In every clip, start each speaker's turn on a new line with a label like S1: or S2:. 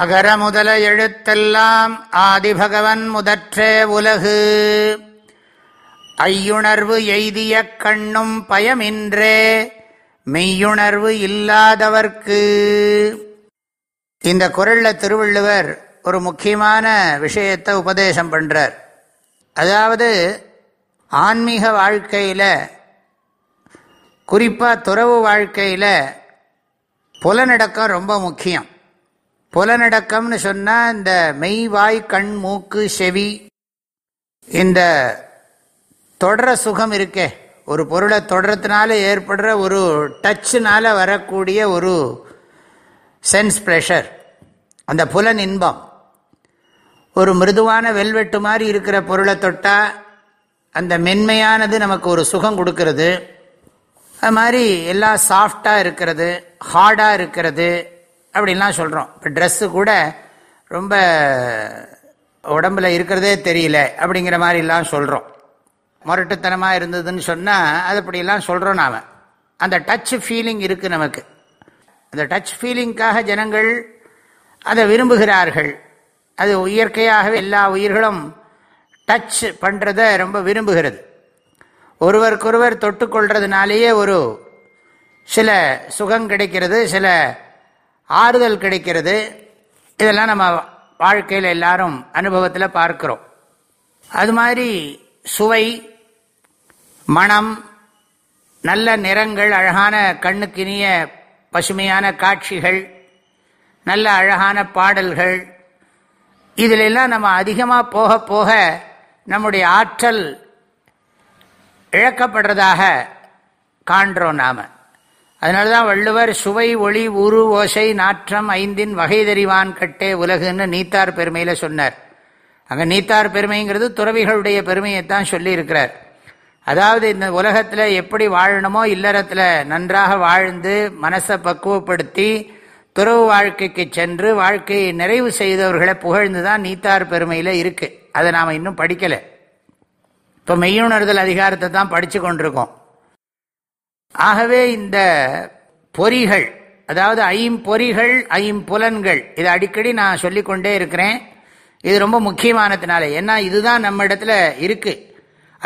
S1: அகர முதல எழுத்தெல்லாம் ஆதிபகவன் முதற்றே உலகு ஐயுணர்வு எய்திய கண்ணும் பயமின்றே மெய்யுணர்வு இல்லாதவர்க்கு இந்த குரல்ல திருவள்ளுவர் ஒரு முக்கியமான விஷயத்தை உபதேசம் பண்ணுறார் அதாவது ஆன்மீக வாழ்க்கையில் குறிப்பாக துறவு வாழ்க்கையில் புலநடக்கம் ரொம்ப முக்கியம் புலநடக்கம்னு சொன்னால் இந்த மெய் வாய் கண் மூக்கு செவி இந்த தொடர சுகம் இருக்கே ஒரு பொருளை தொடரத்தினால ஏற்படுற ஒரு டச்சுனால வரக்கூடிய ஒரு சென்ஸ் ப்ரெஷர் அந்த புலன் இன்பம் ஒரு மிருதுவான வெல்வெட்டு மாதிரி இருக்கிற பொருளை தொட்டால் அந்த மென்மையானது நமக்கு ஒரு சுகம் கொடுக்கறது அது மாதிரி எல்லாம் சாஃப்டாக இருக்கிறது ஹார்டாக இருக்கிறது அப்படின்லாம் சொல்கிறோம் இப்போ ட்ரெஸ்ஸு கூட ரொம்ப உடம்புல இருக்கிறதே தெரியல அப்படிங்கிற மாதிரிலாம் சொல்கிறோம் முரட்டுத்தனமாக இருந்ததுன்னு சொன்னால் அது அப்படிலாம் சொல்கிறோம் நாம் அந்த டச் ஃபீலிங் இருக்குது நமக்கு அந்த டச் ஃபீலிங்க்காக ஜனங்கள் அதை விரும்புகிறார்கள் அது இயற்கையாகவே எல்லா உயிர்களும் டச் பண்ணுறத ரொம்ப விரும்புகிறது ஒருவருக்கொருவர் தொட்டுக்கொள்கிறதுனாலேயே ஒரு சில சுகம் கிடைக்கிறது சில ஆறுதல் கிடைக்கிறது இதெல்லாம் நம்ம வாழ்க்கையில் எல்லாரும் அனுபவத்தில் பார்க்கிறோம் அது மாதிரி சுவை மனம் நல்ல நிறங்கள் அழகான கண்ணுக்கினிய பசுமையான காட்சிகள் நல்ல அழகான பாடல்கள் இதிலெல்லாம் நம்ம அதிகமாக போக போக நம்முடைய ஆற்றல் இழக்கப்படுறதாக காண்றோம் நாம் அதனால தான் வள்ளுவர் சுவை ஒளி உரு ஓசை நாற்றம் ஐந்தின் வகை தெரிவான் கட்டே உலகுன்னு நீத்தார் பெருமையில் சொன்னார் அங்கே நீத்தார் பெருமைங்கிறது துறவிகளுடைய பெருமையைத்தான் சொல்லியிருக்கிறார் அதாவது இந்த உலகத்தில் எப்படி வாழணுமோ இல்லறத்தில் நன்றாக வாழ்ந்து மனசை பக்குவப்படுத்தி துறவு வாழ்க்கைக்கு சென்று வாழ்க்கையை நிறைவு செய்தவர்களை புகழ்ந்து தான் நீத்தார் பெருமையில் இருக்குது அதை நாம் இன்னும் படிக்கலை இப்போ மெய்யுணர்தல் அதிகாரத்தை தான் படித்து கொண்டிருக்கோம் ஆகவே இந்த பொறிகள் அதாவது ஐம்பொறிகள் ஐம்புலன்கள் இதை அடிக்கடி நான் சொல்லிக்கொண்டே இருக்கிறேன் இது ரொம்ப முக்கியமானதுனால ஏன்னா இதுதான் நம்ம இடத்துல இருக்குது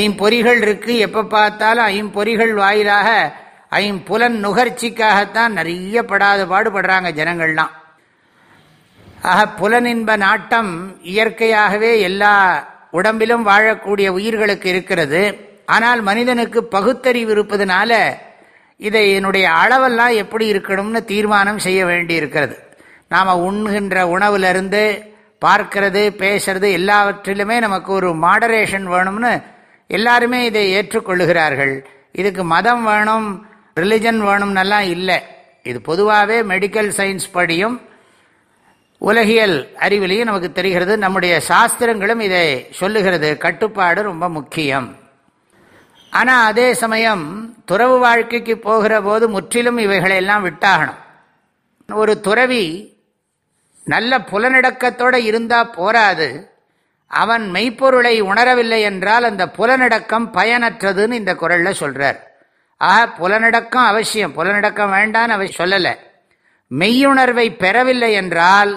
S1: ஐம்பொறிகள் இருக்குது எப்போ பார்த்தாலும் ஐம்பொறிகள் வாயிலாக ஐம்புலன் நுகர்ச்சிக்காகத்தான் நிறைய படாத பாடுபடுறாங்க ஜனங்கள்லாம் ஆக புலனின்ப நாட்டம் இயற்கையாகவே எல்லா உடம்பிலும் வாழக்கூடிய உயிர்களுக்கு இருக்கிறது ஆனால் மனிதனுக்கு பகுத்தறிவு இருப்பதுனால இதை என்னுடைய அளவெல்லாம் எப்படி இருக்கணும்னு தீர்மானம் செய்ய வேண்டி இருக்கிறது நாம் உண்கின்ற உணவுலேருந்து பார்க்கறது பேசுறது எல்லாவற்றிலுமே நமக்கு ஒரு மாடரேஷன் வேணும்னு எல்லாருமே இதை ஏற்றுக்கொள்ளுகிறார்கள் இதுக்கு மதம் வேணும் ரிலிஜன் வேணும்னெல்லாம் இல்லை இது பொதுவாகவே மெடிக்கல் சயின்ஸ் படியும் உலகியல் அறிவிலையும் நமக்கு தெரிகிறது நம்முடைய சாஸ்திரங்களும் இதை சொல்லுகிறது கட்டுப்பாடு ரொம்ப முக்கியம் ஆனால் அதே சமயம் துறவு வாழ்க்கைக்கு போகிற போது முற்றிலும் இவைகளையெல்லாம் விட்டாகணும் ஒரு துறவி நல்ல புலநடக்கத்தோடு இருந்தால் போராது அவன் மெய்ப்பொருளை உணரவில்லை என்றால் அந்த புலநடக்கம் பயனற்றதுன்னு இந்த குரலில் சொல்கிறார் ஆக புலநடக்கம் அவசியம் புலநடக்கம் வேண்டான்னு அவர் சொல்லலை மெய்யுணர்வை பெறவில்லை என்றால்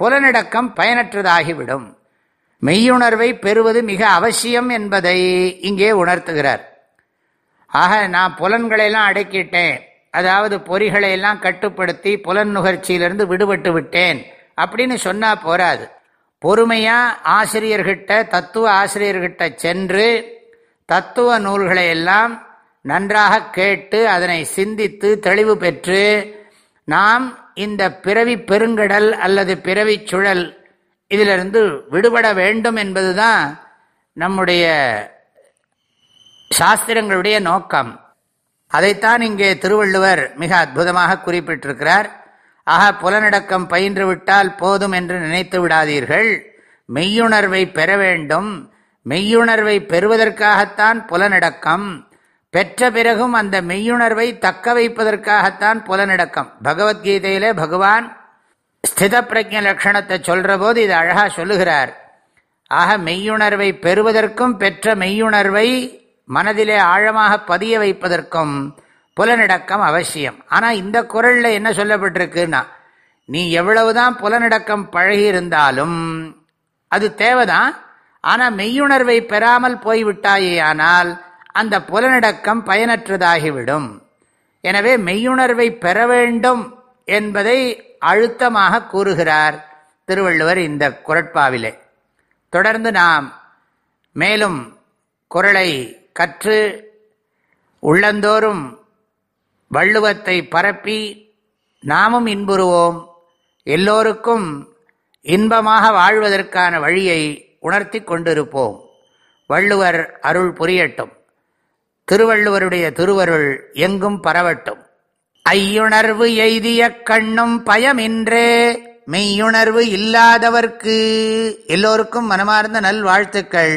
S1: புலநடக்கம் பயனற்றதாகிவிடும் மெய்யுணர்வை பெறுவது மிக அவசியம் என்பதை இங்கே உணர்த்துகிறார் ஆக நான் புலன்களையெல்லாம் அடக்கிட்டேன் அதாவது பொறிகளை எல்லாம் கட்டுப்படுத்தி புலன் நுகர்ச்சியிலிருந்து விடுபட்டு விட்டேன் அப்படின்னு சொன்னால் போராது பொறுமையாக ஆசிரியர்கிட்ட தத்துவ ஆசிரியர்கிட்ட சென்று தத்துவ நூல்களை எல்லாம் நன்றாக கேட்டு அதனை சிந்தித்து தெளிவு பெற்று நாம் இந்த பிறவி பெருங்கடல் அல்லது பிறவி சுழல் இதிலிருந்து விடுபட வேண்டும் என்பதுதான் நம்முடைய சாஸ்திரங்களுடைய நோக்கம் அதைத்தான் இங்கே திருவள்ளுவர் மிக அற்புதமாக குறிப்பிட்டிருக்கிறார் ஆக புலனடக்கம் பயின்று விட்டால் போதும் என்று நினைத்து விடாதீர்கள் மெய்யுணர்வை பெற வேண்டும் மெய்யுணர்வை பெறுவதற்காகத்தான் புலனடக்கம் பெற்ற பிறகும் அந்த மெய்யுணர்வை தக்க வைப்பதற்காகத்தான் புலனடக்கம் பகவத்கீதையிலே பகவான் ஸ்தித பிரஜ லட்சணத்தை சொல்ற போது இது அழகாக சொல்லுகிறார் ஆக மெய்யுணர்வை பெறுவதற்கும் பெற்ற மெய்யுணர்வை மனதிலே ஆழமாக பதிய வைப்பதற்கும் புலனடக்கம் அவசியம் ஆனால் இந்த குரலில் என்ன சொல்லப்பட்டிருக்குன்னா நீ எவ்வளவுதான் புலனடக்கம் பழகி இருந்தாலும் அது தேவைதான் ஆனால் மெய்யுணர்வை பெறாமல் போய்விட்டாயே ஆனால் அந்த புலனடக்கம் பயனற்றதாகிவிடும் எனவே மெய்யுணர்வை பெற வேண்டும் என்பதை அழுத்தமாக கூறுகிறார் திருவள்ளுவர் இந்த குரட்பாவிலே தொடர்ந்து நாம் மேலும் குரலை கற்று உள்ளந்தோறும் வள்ளுவத்தை பரப்பி நாமும் இன்புறுவோம் எல்லோருக்கும் இன்பமாக வாழ்வதற்கான வழியை உணர்த்தி கொண்டிருப்போம் வள்ளுவர் அருள் புரியட்டும் திருவள்ளுவருடைய திருவருள் எங்கும் பரவட்டும் ஐயுணர்வு எய்திய கண்ணும் பயமின்றே மெய்யுணர்வு இல்லாதவர்க்கு எல்லோருக்கும் மனமார்ந்த நல்வாழ்த்துக்கள்